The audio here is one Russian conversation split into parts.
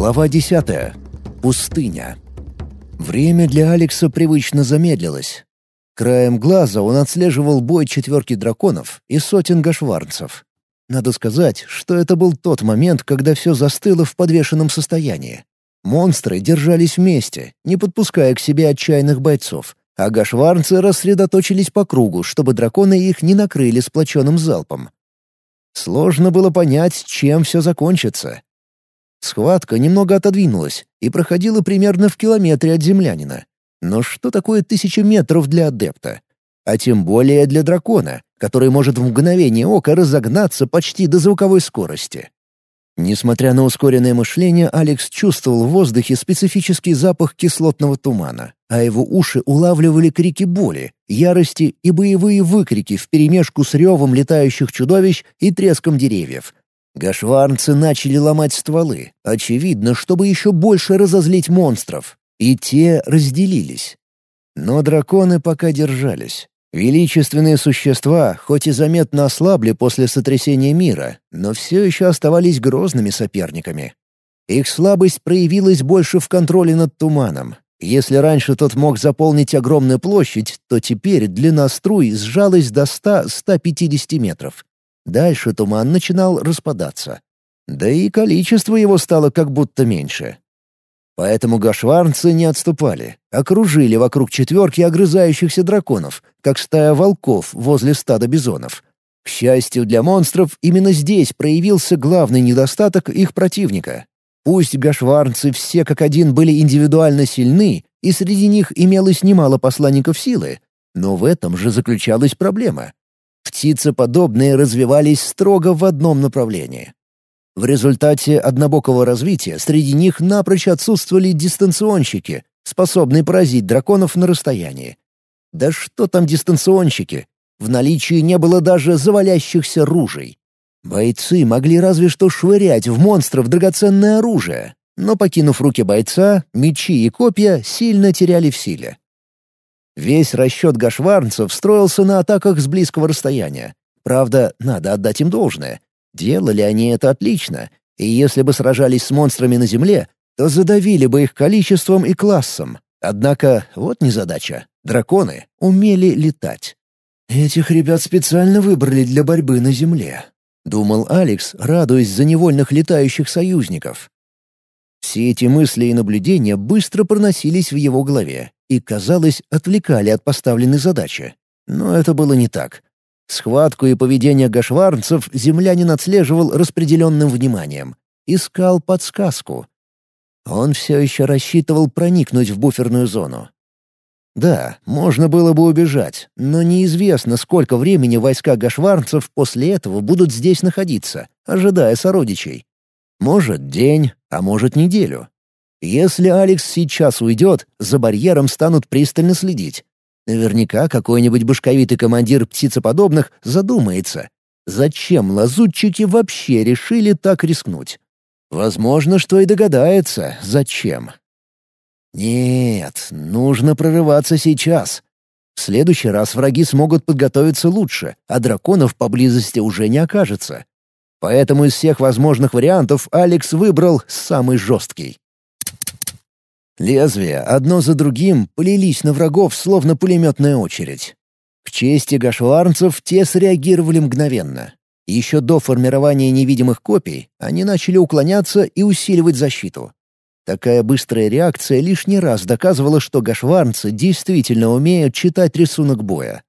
Глава 10. Пустыня. Время для Алекса привычно замедлилось. Краем глаза он отслеживал бой четверки драконов и сотен гашварнцев. Надо сказать, что это был тот момент, когда все застыло в подвешенном состоянии. Монстры держались вместе, не подпуская к себе отчаянных бойцов, а гашварнцы рассредоточились по кругу, чтобы драконы их не накрыли сплоченным залпом. Сложно было понять, чем все закончится. Схватка немного отодвинулась и проходила примерно в километре от землянина. Но что такое тысяча метров для адепта? А тем более для дракона, который может в мгновение ока разогнаться почти до звуковой скорости. Несмотря на ускоренное мышление, Алекс чувствовал в воздухе специфический запах кислотного тумана, а его уши улавливали крики боли, ярости и боевые выкрики вперемешку с ревом летающих чудовищ и треском деревьев. Гашварнцы начали ломать стволы, очевидно, чтобы еще больше разозлить монстров, и те разделились. Но драконы пока держались. Величественные существа, хоть и заметно ослабли после сотрясения мира, но все еще оставались грозными соперниками. Их слабость проявилась больше в контроле над туманом. Если раньше тот мог заполнить огромную площадь, то теперь длина струй сжалась до 100-150 метров. Дальше туман начинал распадаться. Да и количество его стало как будто меньше. Поэтому гашварнцы не отступали, окружили вокруг четверки огрызающихся драконов, как стая волков возле стада бизонов. К счастью для монстров, именно здесь проявился главный недостаток их противника. Пусть гашварнцы все как один были индивидуально сильны, и среди них имелось немало посланников силы, но в этом же заключалась проблема. Птицеподобные развивались строго в одном направлении. В результате однобокого развития среди них напрочь отсутствовали дистанционщики, способные поразить драконов на расстоянии. Да что там дистанционщики? В наличии не было даже завалящихся ружей. Бойцы могли разве что швырять в монстров драгоценное оружие, но, покинув руки бойца, мечи и копья сильно теряли в силе. Весь расчет гашварнцев строился на атаках с близкого расстояния. Правда, надо отдать им должное. Делали они это отлично, и если бы сражались с монстрами на земле, то задавили бы их количеством и классом. Однако вот незадача. Драконы умели летать. «Этих ребят специально выбрали для борьбы на земле», — думал Алекс, радуясь за невольных летающих союзников. Все эти мысли и наблюдения быстро проносились в его голове и, казалось, отвлекали от поставленной задачи. Но это было не так. Схватку и поведение гашварнцев землянин отслеживал распределенным вниманием. Искал подсказку. Он все еще рассчитывал проникнуть в буферную зону. Да, можно было бы убежать, но неизвестно, сколько времени войска гашварнцев после этого будут здесь находиться, ожидая сородичей. Может, день, а может, неделю. Если Алекс сейчас уйдет, за барьером станут пристально следить. Наверняка какой-нибудь башковитый командир птицеподобных задумается, зачем лазутчики вообще решили так рискнуть. Возможно, что и догадается, зачем. Нет, нужно прорываться сейчас. В следующий раз враги смогут подготовиться лучше, а драконов поблизости уже не окажется. Поэтому из всех возможных вариантов Алекс выбрал самый жесткий. Лезвия одно за другим полились на врагов, словно пулеметная очередь. К чести гашварнцев те среагировали мгновенно. Еще до формирования невидимых копий они начали уклоняться и усиливать защиту. Такая быстрая реакция лишний раз доказывала, что гашварнцы действительно умеют читать рисунок боя.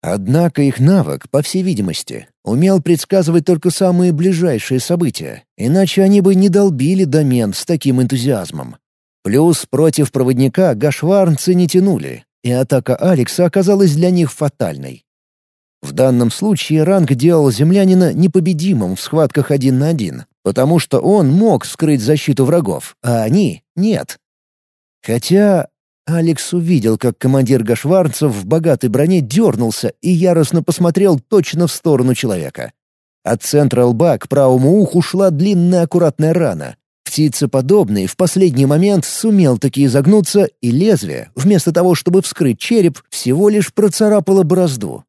Однако их навык, по всей видимости, умел предсказывать только самые ближайшие события, иначе они бы не долбили домен с таким энтузиазмом. Плюс против проводника гашварнцы не тянули, и атака Алекса оказалась для них фатальной. В данном случае ранг делал землянина непобедимым в схватках один на один, потому что он мог скрыть защиту врагов, а они — нет. Хотя Алекс увидел, как командир гашварцев в богатой броне дернулся и яростно посмотрел точно в сторону человека. От центра лба к правому уху шла длинная аккуратная рана, Птицеподобный в последний момент сумел таки изогнуться, и лезвие, вместо того, чтобы вскрыть череп, всего лишь процарапало борозду.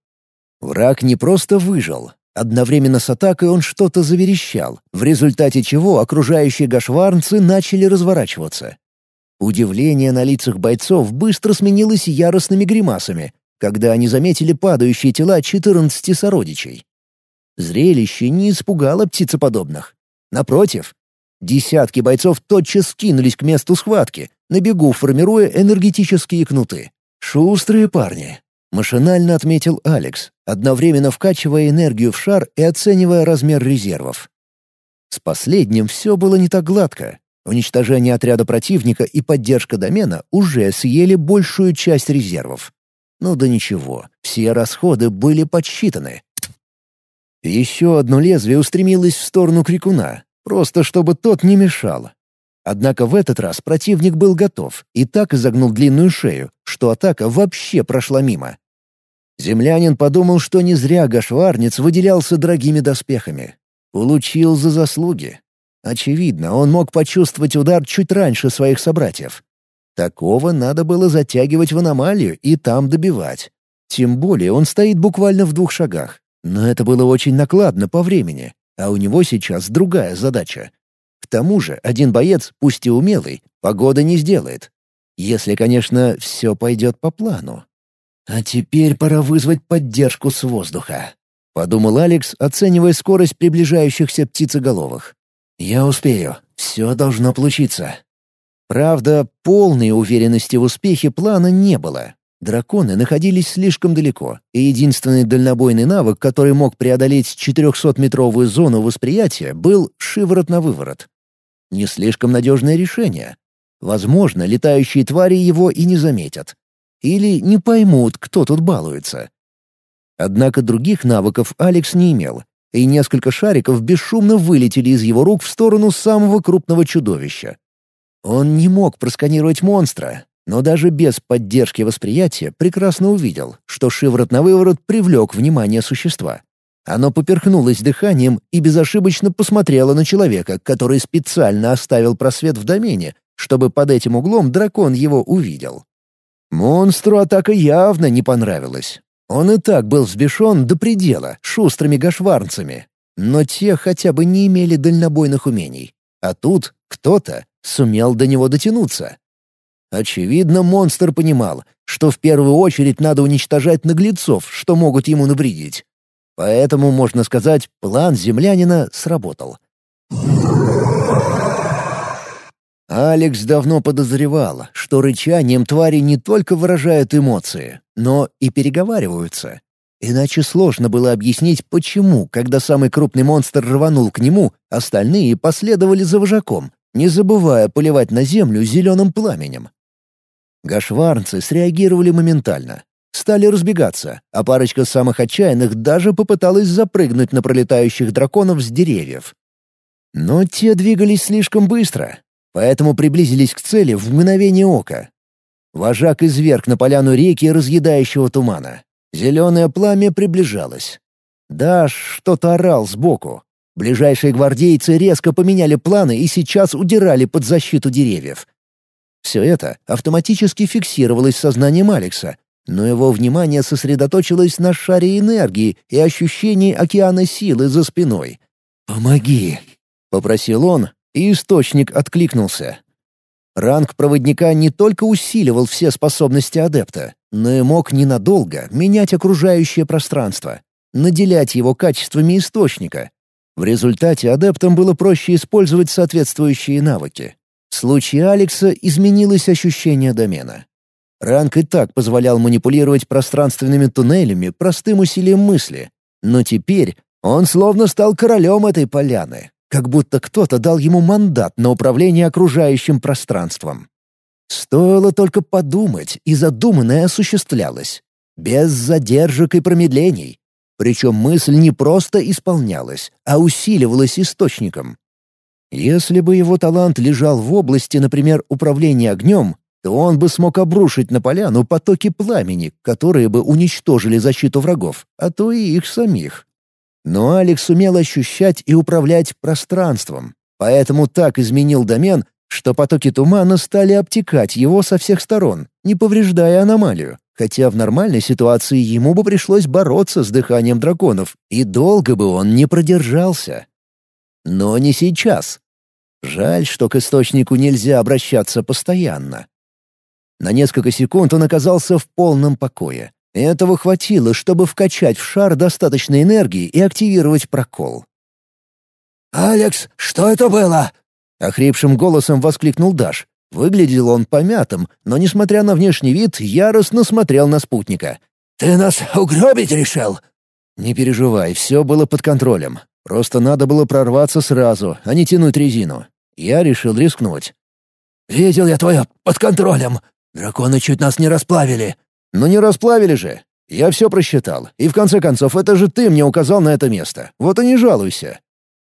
Враг не просто выжил, Одновременно с атакой он что-то заверещал, в результате чего окружающие гашварнцы начали разворачиваться. Удивление на лицах бойцов быстро сменилось яростными гримасами, когда они заметили падающие тела 14 сородичей. Зрелище не испугало птицеподобных. Напротив, десятки бойцов тотчас скинулись к месту схватки, на бегу формируя энергетические кнуты. Шустрые парни. Машинально отметил Алекс, одновременно вкачивая энергию в шар и оценивая размер резервов. С последним все было не так гладко. Уничтожение отряда противника и поддержка домена уже съели большую часть резервов. Ну да ничего, все расходы были подсчитаны. Еще одно лезвие устремилось в сторону крикуна, просто чтобы тот не мешал. Однако в этот раз противник был готов и так изогнул длинную шею, что атака вообще прошла мимо. Землянин подумал, что не зря Гашварниц выделялся дорогими доспехами. Получил за заслуги. Очевидно, он мог почувствовать удар чуть раньше своих собратьев. Такого надо было затягивать в аномалию и там добивать. Тем более он стоит буквально в двух шагах. Но это было очень накладно по времени, а у него сейчас другая задача. К тому же один боец, пусть и умелый, погода не сделает. Если, конечно, все пойдет по плану. «А теперь пора вызвать поддержку с воздуха», — подумал Алекс, оценивая скорость приближающихся птицеголовых. «Я успею. Все должно получиться». Правда, полной уверенности в успехе плана не было. Драконы находились слишком далеко, и единственный дальнобойный навык, который мог преодолеть 400-метровую зону восприятия, был шиворот на выворот. Не слишком надежное решение. Возможно, летающие твари его и не заметят. Или не поймут, кто тут балуется. Однако других навыков Алекс не имел, и несколько шариков бесшумно вылетели из его рук в сторону самого крупного чудовища. Он не мог просканировать монстра, но даже без поддержки восприятия прекрасно увидел, что шиворот на выворот привлек внимание существа. Оно поперхнулось дыханием и безошибочно посмотрело на человека, который специально оставил просвет в домене, чтобы под этим углом дракон его увидел. Монстру атака явно не понравилась. Он и так был взбешен до предела, шустрыми гашварнцами. Но те хотя бы не имели дальнобойных умений. А тут кто-то сумел до него дотянуться. Очевидно, монстр понимал, что в первую очередь надо уничтожать наглецов, что могут ему навредить. Поэтому, можно сказать, план землянина сработал. Алекс давно подозревал, что рычанием твари не только выражают эмоции, но и переговариваются. Иначе сложно было объяснить, почему, когда самый крупный монстр рванул к нему, остальные последовали за вожаком, не забывая поливать на землю зеленым пламенем. Гашварнцы среагировали моментально. Стали разбегаться, а парочка самых отчаянных даже попыталась запрыгнуть на пролетающих драконов с деревьев. Но те двигались слишком быстро, поэтому приблизились к цели в мгновение ока. Вожак изверг на поляну реки разъедающего тумана. Зеленое пламя приближалось. Даш что-то орал сбоку. Ближайшие гвардейцы резко поменяли планы и сейчас удирали под защиту деревьев. Все это автоматически фиксировалось сознанием Алекса, но его внимание сосредоточилось на шаре энергии и ощущении океана силы за спиной. «Помоги!» — попросил он, и источник откликнулся. Ранг проводника не только усиливал все способности адепта, но и мог ненадолго менять окружающее пространство, наделять его качествами источника. В результате адептам было проще использовать соответствующие навыки. В случае Алекса изменилось ощущение домена. Ранг и так позволял манипулировать пространственными туннелями простым усилием мысли, но теперь он словно стал королем этой поляны, как будто кто-то дал ему мандат на управление окружающим пространством. Стоило только подумать, и задуманное осуществлялось. Без задержек и промедлений. Причем мысль не просто исполнялась, а усиливалась источником. Если бы его талант лежал в области, например, управления огнем, то он бы смог обрушить на поляну потоки пламени, которые бы уничтожили защиту врагов, а то и их самих. Но Алекс умел ощущать и управлять пространством, поэтому так изменил домен, что потоки тумана стали обтекать его со всех сторон, не повреждая аномалию, хотя в нормальной ситуации ему бы пришлось бороться с дыханием драконов, и долго бы он не продержался. Но не сейчас. Жаль, что к источнику нельзя обращаться постоянно. На несколько секунд он оказался в полном покое. Этого хватило, чтобы вкачать в шар достаточно энергии и активировать прокол. «Алекс, что это было?» — охрипшим голосом воскликнул Даш. Выглядел он помятым, но, несмотря на внешний вид, яростно смотрел на спутника. «Ты нас угробить решил?» «Не переживай, все было под контролем. Просто надо было прорваться сразу, а не тянуть резину. Я решил рискнуть». «Видел я твое под контролем. Драконы чуть нас не расплавили». «Ну не расплавили же. Я все просчитал. И в конце концов, это же ты мне указал на это место. Вот и не жалуйся».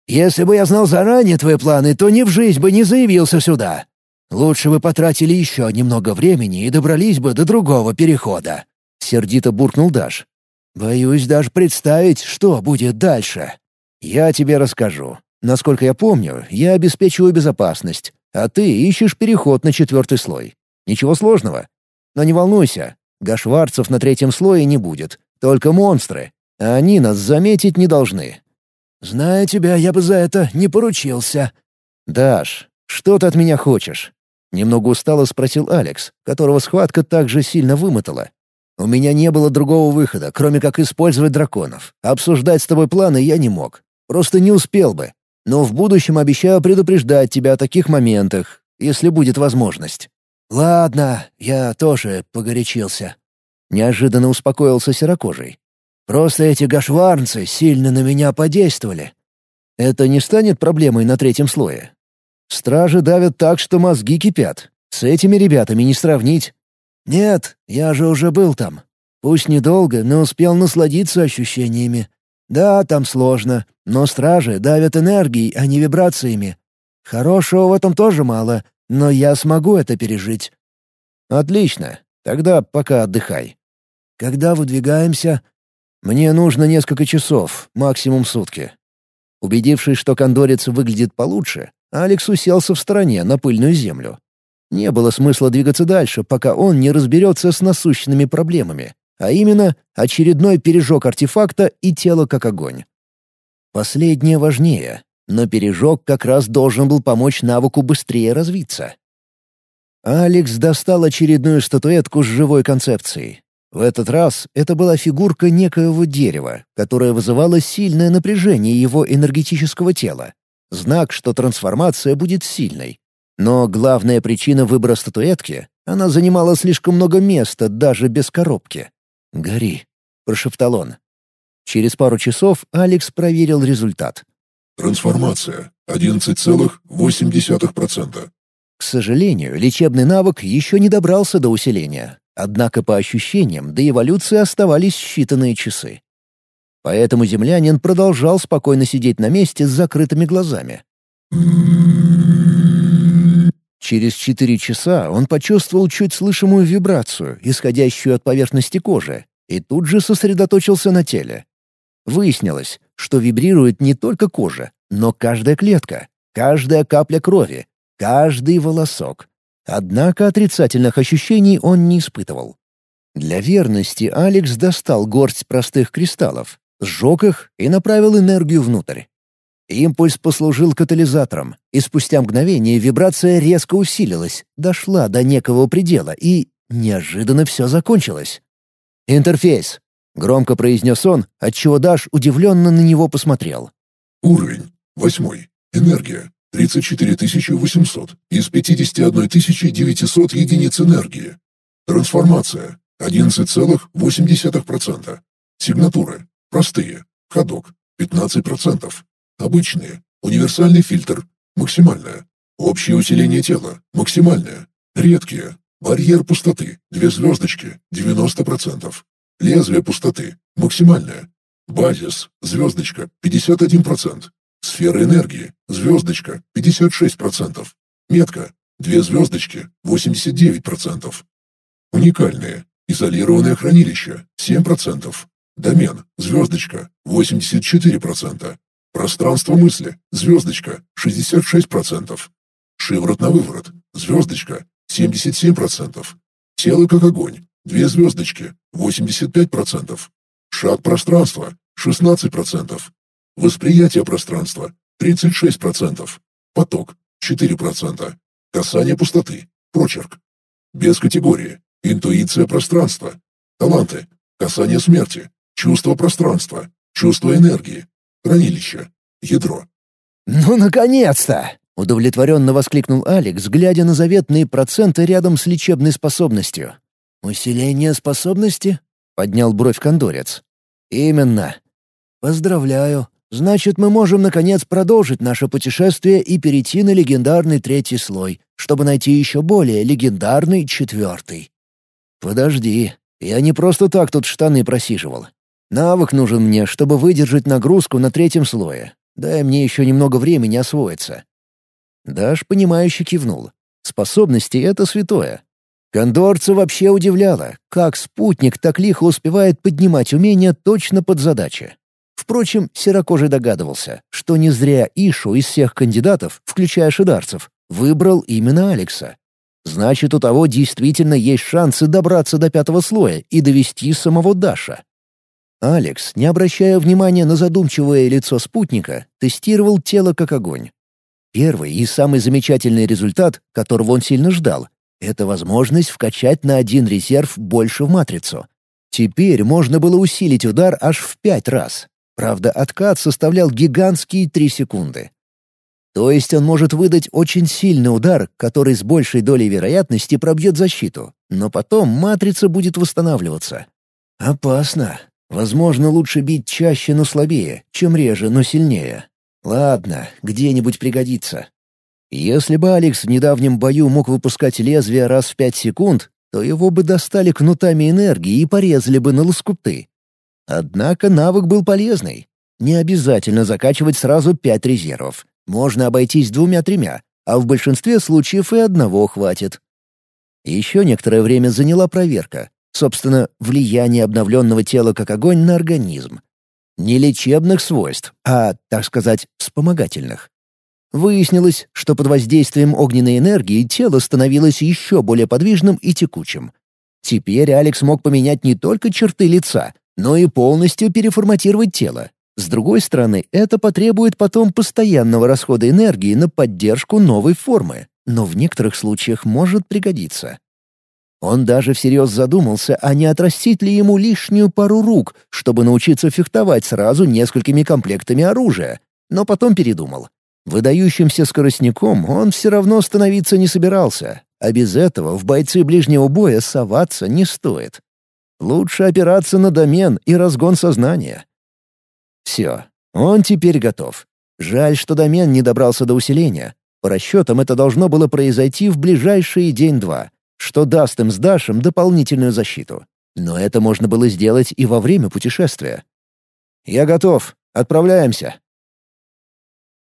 «Если бы я знал заранее твои планы, то ни в жизнь бы не заявился сюда. Лучше бы потратили еще немного времени и добрались бы до другого перехода». Сердито буркнул Даш. «Боюсь даже представить, что будет дальше». «Я тебе расскажу. Насколько я помню, я обеспечиваю безопасность, а ты ищешь переход на четвертый слой. Ничего сложного. Но не волнуйся, гашварцев на третьем слое не будет, только монстры, а они нас заметить не должны». «Зная тебя, я бы за это не поручился». «Даш, что ты от меня хочешь?» Немного устало спросил Алекс, которого схватка так же сильно вымотала. «У меня не было другого выхода, кроме как использовать драконов. Обсуждать с тобой планы я не мог. Просто не успел бы. Но в будущем обещаю предупреждать тебя о таких моментах, если будет возможность». «Ладно, я тоже погорячился». Неожиданно успокоился серокожий. «Просто эти гашварнцы сильно на меня подействовали». «Это не станет проблемой на третьем слое. Стражи давят так, что мозги кипят. С этими ребятами не сравнить». «Нет, я же уже был там. Пусть недолго, но успел насладиться ощущениями. Да, там сложно, но стражи давят энергией, а не вибрациями. Хорошего в этом тоже мало, но я смогу это пережить». «Отлично. Тогда пока отдыхай». «Когда выдвигаемся?» «Мне нужно несколько часов, максимум сутки». Убедившись, что кондорец выглядит получше, Алекс уселся в стороне на пыльную землю. Не было смысла двигаться дальше, пока он не разберется с насущными проблемами, а именно очередной пережог артефакта и тело как огонь. Последнее важнее, но пережог как раз должен был помочь навыку быстрее развиться. Алекс достал очередную статуэтку с живой концепцией. В этот раз это была фигурка некоего дерева, которое вызывало сильное напряжение его энергетического тела. Знак, что трансформация будет сильной. Но главная причина выбора статуэтки — она занимала слишком много места даже без коробки. «Гори», — прошептал он. Через пару часов Алекс проверил результат. Трансформация — 11,8%. К сожалению, лечебный навык еще не добрался до усиления. Однако по ощущениям до эволюции оставались считанные часы. Поэтому землянин продолжал спокойно сидеть на месте с закрытыми глазами. Через четыре часа он почувствовал чуть слышимую вибрацию, исходящую от поверхности кожи, и тут же сосредоточился на теле. Выяснилось, что вибрирует не только кожа, но каждая клетка, каждая капля крови, каждый волосок. Однако отрицательных ощущений он не испытывал. Для верности Алекс достал горсть простых кристаллов, сжег их и направил энергию внутрь. Импульс послужил катализатором, и спустя мгновение вибрация резко усилилась, дошла до некого предела, и неожиданно все закончилось. «Интерфейс», — громко произнес он, отчего Даш удивленно на него посмотрел. Уровень. Восьмой. Энергия. 34 800 из 51 900 единиц энергии. Трансформация. 11,8%. Сигнатуры. Простые. Ходок. 15%. Обычные. Универсальный фильтр. Максимальное. Общее усиление тела. Максимальное. Редкие. Барьер пустоты. Две звездочки. 90%. Лезвие пустоты. Максимальное. Базис. Звездочка. 51%. Сфера энергии. Звездочка. 56%. Метка. Две звездочки. 89%. Уникальные. Изолированное хранилище. 7%. Домен, звездочка, 84%. Пространство мысли, звездочка, 66%. Шиворот на выворот. Звездочка. 77%. Тело как огонь. Две звездочки. 85%. Шаг пространства. 16%. Восприятие пространства. 36%. Поток. 4%. Касание пустоты. Прочерк. Без категории. Интуиция пространства. Таланты. Касание смерти. Чувство пространства. Чувство энергии. Хранилище. Ядро. «Ну, наконец-то!» — удовлетворенно воскликнул Алекс, глядя на заветные проценты рядом с лечебной способностью. «Усиление способности?» — поднял бровь кондорец. «Именно. Поздравляю. Значит, мы можем, наконец, продолжить наше путешествие и перейти на легендарный третий слой, чтобы найти еще более легендарный четвертый. Подожди, я не просто так тут штаны просиживал. Навык нужен мне, чтобы выдержать нагрузку на третьем слое. Дай мне еще немного времени освоиться». Даш, понимающе кивнул. Способности — это святое. Кондорца вообще удивляло, как спутник так лихо успевает поднимать умения точно под задачи. Впрочем, Серокожий догадывался, что не зря Ишу из всех кандидатов, включая шидарцев, выбрал именно Алекса. Значит, у того действительно есть шансы добраться до пятого слоя и довести самого Даша. Алекс, не обращая внимания на задумчивое лицо спутника, тестировал тело как огонь. Первый и самый замечательный результат, которого он сильно ждал, это возможность вкачать на один резерв больше в матрицу. Теперь можно было усилить удар аж в пять раз. Правда, откат составлял гигантские три секунды. То есть он может выдать очень сильный удар, который с большей долей вероятности пробьет защиту, но потом матрица будет восстанавливаться. Опасно. Возможно, лучше бить чаще, но слабее, чем реже, но сильнее. Ладно, где-нибудь пригодится. Если бы Алекс в недавнем бою мог выпускать лезвие раз в пять секунд, то его бы достали кнутами энергии и порезали бы на лоскуты. Однако навык был полезный. Не обязательно закачивать сразу пять резервов. Можно обойтись двумя-тремя, а в большинстве случаев и одного хватит. Еще некоторое время заняла проверка, Собственно, влияние обновленного тела как огонь на организм. Не лечебных свойств, а, так сказать, вспомогательных. Выяснилось, что под воздействием огненной энергии тело становилось еще более подвижным и текучим. Теперь Алекс мог поменять не только черты лица, но и полностью переформатировать тело. С другой стороны, это потребует потом постоянного расхода энергии на поддержку новой формы, но в некоторых случаях может пригодиться. Он даже всерьез задумался, а не отрастить ли ему лишнюю пару рук, чтобы научиться фехтовать сразу несколькими комплектами оружия, но потом передумал. Выдающимся скоростником он все равно становиться не собирался, а без этого в бойцы ближнего боя соваться не стоит. Лучше опираться на домен и разгон сознания. Все, он теперь готов. Жаль, что домен не добрался до усиления. По расчетам это должно было произойти в ближайшие день-два что даст им с Дашем дополнительную защиту. Но это можно было сделать и во время путешествия. «Я готов. Отправляемся».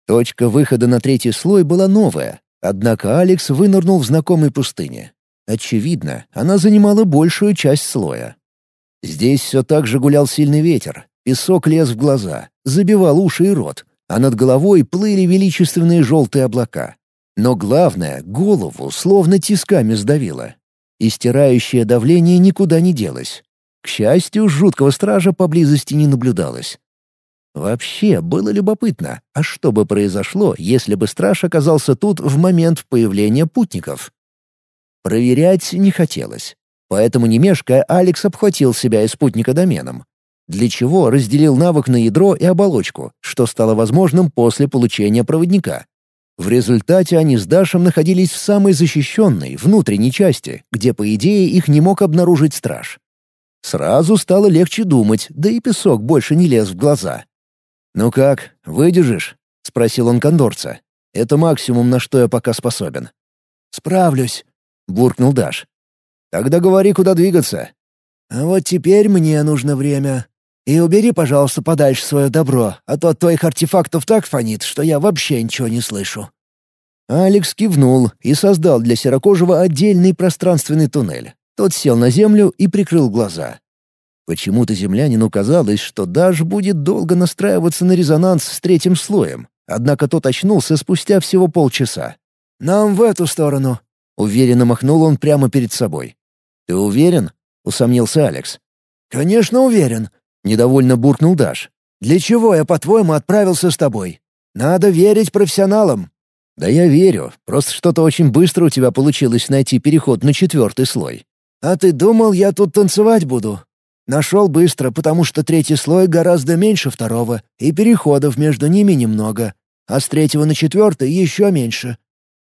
Точка выхода на третий слой была новая, однако Алекс вынырнул в знакомой пустыне. Очевидно, она занимала большую часть слоя. Здесь все так же гулял сильный ветер, песок лез в глаза, забивал уши и рот, а над головой плыли величественные желтые облака. Но главное, голову словно тисками сдавило. И стирающее давление никуда не делось. К счастью, жуткого стража поблизости не наблюдалось. Вообще, было любопытно, а что бы произошло, если бы страж оказался тут в момент появления путников? Проверять не хотелось. Поэтому, не мешкая, Алекс обхватил себя и спутника доменом. Для чего разделил навык на ядро и оболочку, что стало возможным после получения проводника. В результате они с Дашем находились в самой защищенной, внутренней части, где, по идее, их не мог обнаружить страж. Сразу стало легче думать, да и песок больше не лез в глаза. «Ну как, выдержишь?» — спросил он кондорца. «Это максимум, на что я пока способен». «Справлюсь», — буркнул Даш. «Тогда говори, куда двигаться». «А вот теперь мне нужно время. И убери, пожалуйста, подальше свое добро, а то от твоих артефактов так фонит, что я вообще ничего не слышу». Алекс кивнул и создал для Серокожего отдельный пространственный туннель. Тот сел на землю и прикрыл глаза. Почему-то землянину казалось, что Даш будет долго настраиваться на резонанс с третьим слоем, однако тот очнулся спустя всего полчаса. Нам в эту сторону». Уверенно махнул он прямо перед собой. «Ты уверен?» — усомнился Алекс. «Конечно уверен», — недовольно буркнул Даш. «Для чего я, по-твоему, отправился с тобой? Надо верить профессионалам». «Да я верю. Просто что-то очень быстро у тебя получилось найти переход на четвертый слой». «А ты думал, я тут танцевать буду?» «Нашел быстро, потому что третий слой гораздо меньше второго, и переходов между ними немного, а с третьего на четвертый еще меньше.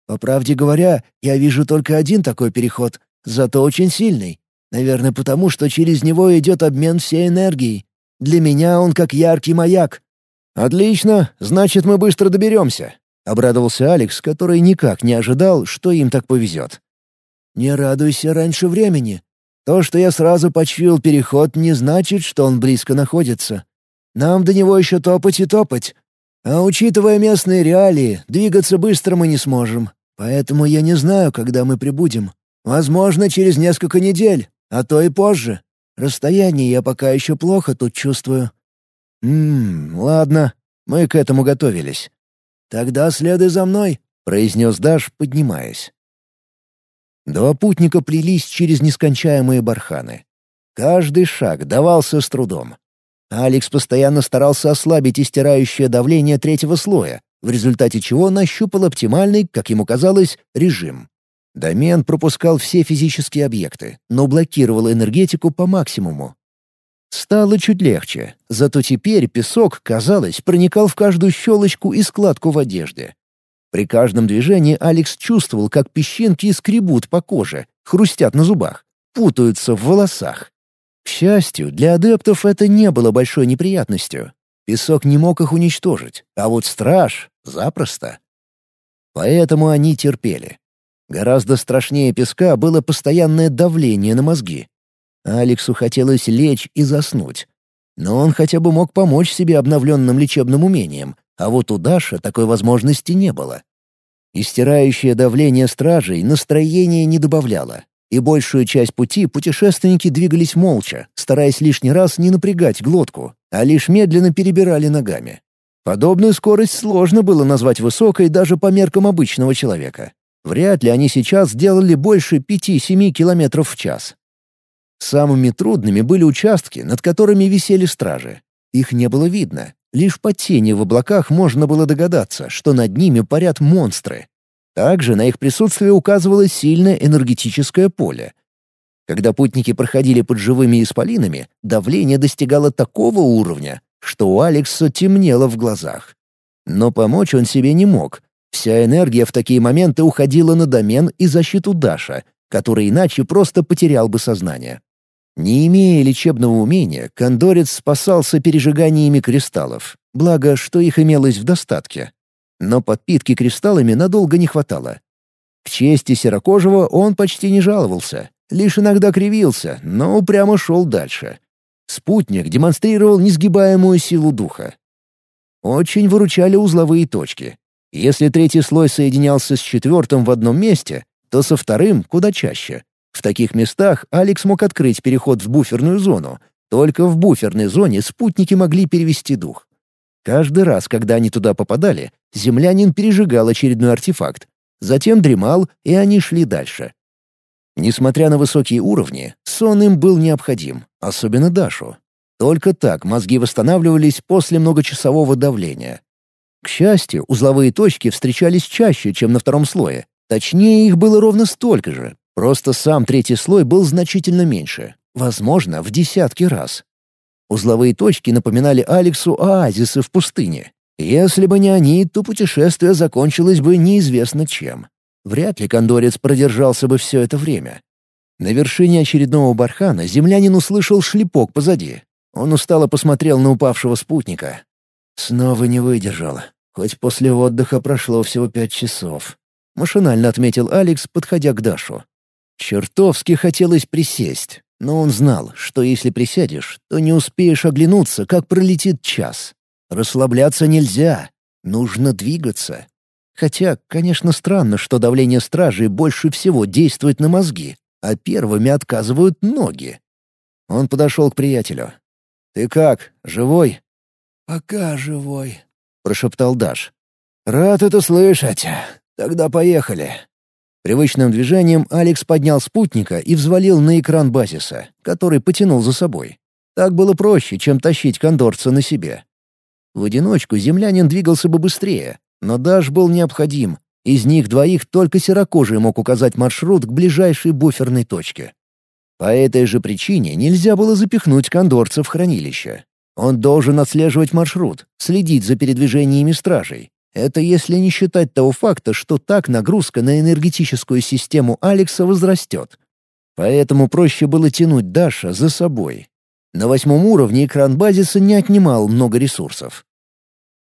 По правде говоря, я вижу только один такой переход, зато очень сильный. Наверное, потому что через него идет обмен всей энергией. Для меня он как яркий маяк». «Отлично, значит, мы быстро доберемся», — обрадовался Алекс, который никак не ожидал, что им так повезет. «Не радуйся раньше времени. То, что я сразу почуял переход, не значит, что он близко находится. Нам до него еще топать и топать. А учитывая местные реалии, двигаться быстро мы не сможем. Поэтому я не знаю, когда мы прибудем. Возможно, через несколько недель, а то и позже. Расстояние я пока еще плохо тут чувствую». «Ммм, ладно, мы к этому готовились». «Тогда следуй за мной», — произнес Даш, поднимаясь. Два путника плелись через нескончаемые барханы. Каждый шаг давался с трудом. Алекс постоянно старался ослабить истирающее давление третьего слоя, в результате чего нащупал оптимальный, как ему казалось, режим. Домен пропускал все физические объекты, но блокировал энергетику по максимуму. Стало чуть легче, зато теперь песок, казалось, проникал в каждую щелочку и складку в одежде. При каждом движении Алекс чувствовал, как песчинки скребут по коже, хрустят на зубах, путаются в волосах. К счастью, для адептов это не было большой неприятностью. Песок не мог их уничтожить, а вот страж — запросто. Поэтому они терпели. Гораздо страшнее песка было постоянное давление на мозги. Алексу хотелось лечь и заснуть. Но он хотя бы мог помочь себе обновленным лечебным умением, а вот у Даши такой возможности не было. Истирающее давление стражей настроение не добавляло, и большую часть пути путешественники двигались молча, стараясь лишний раз не напрягать глотку, а лишь медленно перебирали ногами. Подобную скорость сложно было назвать высокой даже по меркам обычного человека. Вряд ли они сейчас делали больше 5-7 километров в час. Самыми трудными были участки, над которыми висели стражи. Их не было видно. Лишь по тени в облаках можно было догадаться, что над ними парят монстры. Также на их присутствие указывало сильное энергетическое поле, когда путники проходили под живыми исполинами, давление достигало такого уровня, что у Алекса темнело в глазах. Но помочь он себе не мог. Вся энергия в такие моменты уходила на домен и защиту Даша, который иначе просто потерял бы сознание. Не имея лечебного умения, кондорец спасался пережиганиями кристаллов, благо, что их имелось в достатке. Но подпитки кристаллами надолго не хватало. К чести Серокожего он почти не жаловался, Лишь иногда кривился, но упрямо шел дальше. Спутник демонстрировал несгибаемую силу духа. Очень выручали узловые точки. Если третий слой соединялся с четвертым в одном месте, то со вторым куда чаще. В таких местах Алекс мог открыть переход в буферную зону. Только в буферной зоне спутники могли перевести дух. Каждый раз, когда они туда попадали, землянин пережигал очередной артефакт. Затем дремал, и они шли дальше. Несмотря на высокие уровни, сон им был необходим, особенно Дашу. Только так мозги восстанавливались после многочасового давления. К счастью, узловые точки встречались чаще, чем на втором слое. Точнее, их было ровно столько же, просто сам третий слой был значительно меньше, возможно, в десятки раз. Узловые точки напоминали Алексу оазисы в пустыне. Если бы не они, то путешествие закончилось бы неизвестно чем. Вряд ли кондорец продержался бы все это время. На вершине очередного бархана землянин услышал шлепок позади. Он устало посмотрел на упавшего спутника. Снова не выдержал. Хоть после отдыха прошло всего пять часов. Машинально отметил Алекс, подходя к Дашу. Чертовски хотелось присесть, но он знал, что если присядешь, то не успеешь оглянуться, как пролетит час. Расслабляться нельзя, нужно двигаться. Хотя, конечно, странно, что давление стражей больше всего действует на мозги, а первыми отказывают ноги. Он подошел к приятелю. «Ты как, живой?» «Пока живой», — прошептал Даш. «Рад это слышать. Тогда поехали». Привычным движением Алекс поднял спутника и взвалил на экран базиса, который потянул за собой. Так было проще, чем тащить кондорца на себе. В одиночку землянин двигался бы быстрее, но Даш был необходим. Из них двоих только серокожий мог указать маршрут к ближайшей буферной точке. По этой же причине нельзя было запихнуть кондорца в хранилище. Он должен отслеживать маршрут, следить за передвижениями стражей, это если не считать того факта, что так нагрузка на энергетическую систему Алекса возрастет. Поэтому проще было тянуть Даша за собой. На восьмом уровне экран базиса не отнимал много ресурсов.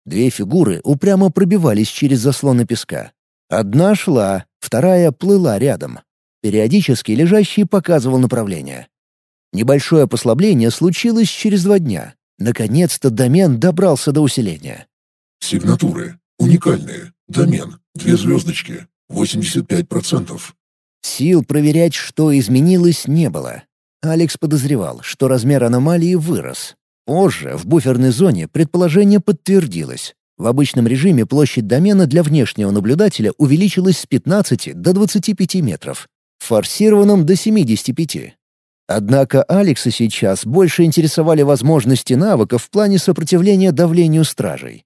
Две фигуры упрямо пробивались через заслоны песка. Одна шла, вторая плыла рядом. Периодически лежащий показывал направление. Небольшое послабление случилось через два дня. Наконец-то домен добрался до усиления. Сигнатуры. Уникальные. Домен. Две звездочки. 85%. Сил проверять, что изменилось, не было. Алекс подозревал, что размер аномалии вырос. Позже, в буферной зоне, предположение подтвердилось. В обычном режиме площадь домена для внешнего наблюдателя увеличилась с 15 до 25 метров, в форсированном — до 75. Однако Алекса сейчас больше интересовали возможности навыков в плане сопротивления давлению стражей.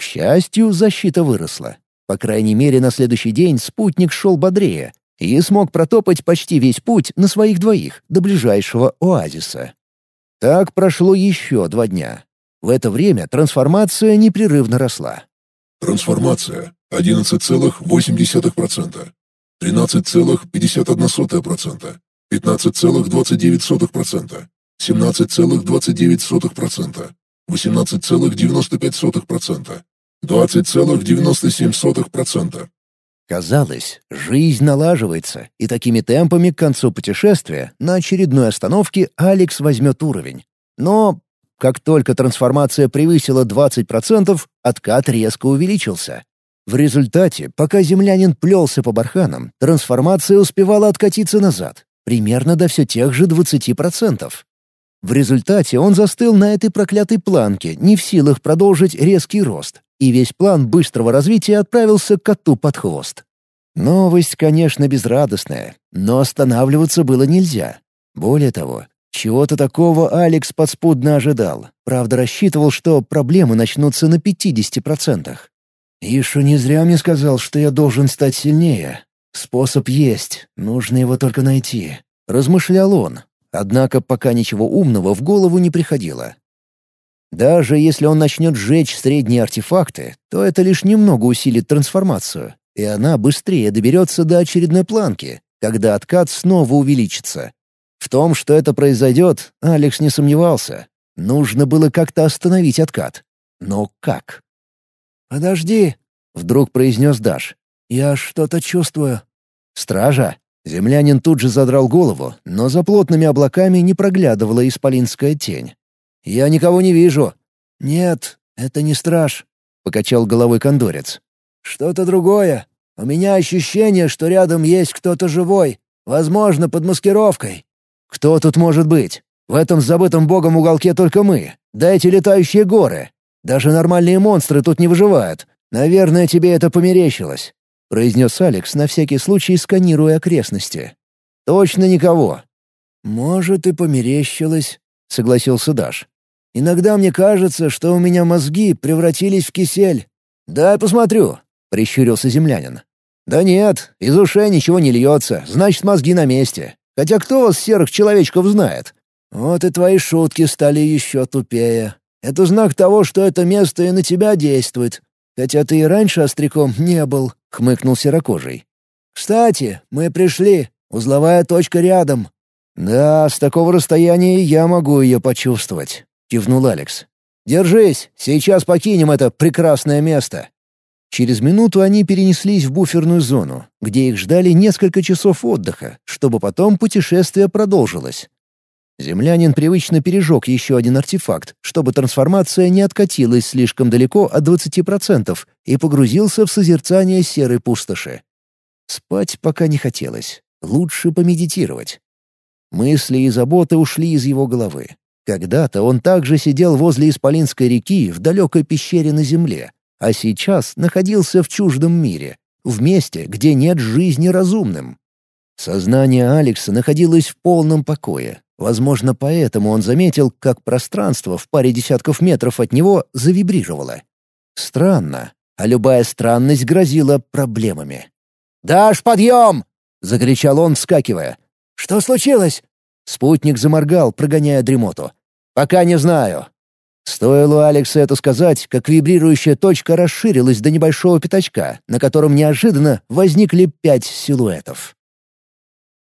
К счастью, защита выросла. По крайней мере, на следующий день спутник шел бодрее и смог протопать почти весь путь на своих двоих до ближайшего оазиса. Так прошло еще два дня. В это время трансформация непрерывно росла. Трансформация 11,8%, 13,51%, 15,29%, 17,29%, 18,95%, 20,97%. Казалось, жизнь налаживается, и такими темпами к концу путешествия на очередной остановке Алекс возьмет уровень. Но как только трансформация превысила 20%, откат резко увеличился. В результате, пока землянин плелся по барханам, трансформация успевала откатиться назад, примерно до все тех же 20%. В результате он застыл на этой проклятой планке, не в силах продолжить резкий рост, и весь план быстрого развития отправился коту под хвост. Новость, конечно, безрадостная, но останавливаться было нельзя. Более того, чего-то такого Алекс подспудно ожидал. Правда, рассчитывал, что проблемы начнутся на 50%. Ишу не зря мне сказал, что я должен стать сильнее. Способ есть, нужно его только найти. Размышлял он, Однако пока ничего умного в голову не приходило. Даже если он начнет сжечь средние артефакты, то это лишь немного усилит трансформацию, и она быстрее доберется до очередной планки, когда откат снова увеличится. В том, что это произойдет, Алекс не сомневался. Нужно было как-то остановить откат. Но как? «Подожди», — вдруг произнес Даш. «Я что-то чувствую». «Стража?» Землянин тут же задрал голову, но за плотными облаками не проглядывала исполинская тень. «Я никого не вижу». «Нет, это не страж», — покачал головой кондорец. «Что-то другое. У меня ощущение, что рядом есть кто-то живой, возможно, под маскировкой». «Кто тут может быть? В этом забытом богом уголке только мы. Да эти летающие горы. Даже нормальные монстры тут не выживают. Наверное, тебе это померещилось произнес Алекс, на всякий случай сканируя окрестности. «Точно никого». «Может, и померещилось», — согласился Даш. «Иногда мне кажется, что у меня мозги превратились в кисель». «Дай посмотрю», — прищурился землянин. «Да нет, из ушей ничего не льется, значит, мозги на месте. Хотя кто вас, серых человечков, знает?» «Вот и твои шутки стали еще тупее. Это знак того, что это место и на тебя действует. Хотя ты и раньше остряком не был», — хмыкнул серокожий. «Кстати, мы пришли. Узловая точка рядом». «Да, с такого расстояния я могу ее почувствовать», — кивнул Алекс. «Держись, сейчас покинем это прекрасное место». Через минуту они перенеслись в буферную зону, где их ждали несколько часов отдыха, чтобы потом путешествие продолжилось. Землянин привычно пережег еще один артефакт, чтобы трансформация не откатилась слишком далеко от 20% и погрузился в созерцание серой пустоши. Спать пока не хотелось. Лучше помедитировать. Мысли и заботы ушли из его головы. Когда-то он также сидел возле Исполинской реки в далекой пещере на земле, а сейчас находился в чуждом мире, в месте, где нет жизни разумным. Сознание Алекса находилось в полном покое. Возможно, поэтому он заметил, как пространство в паре десятков метров от него завибрировало. Странно, а любая странность грозила проблемами. «Дашь подъем!» — закричал он, вскакивая. «Что случилось?» Спутник заморгал, прогоняя дремоту. «Пока не знаю». Стоило Алексу это сказать, как вибрирующая точка расширилась до небольшого пятачка, на котором неожиданно возникли пять силуэтов.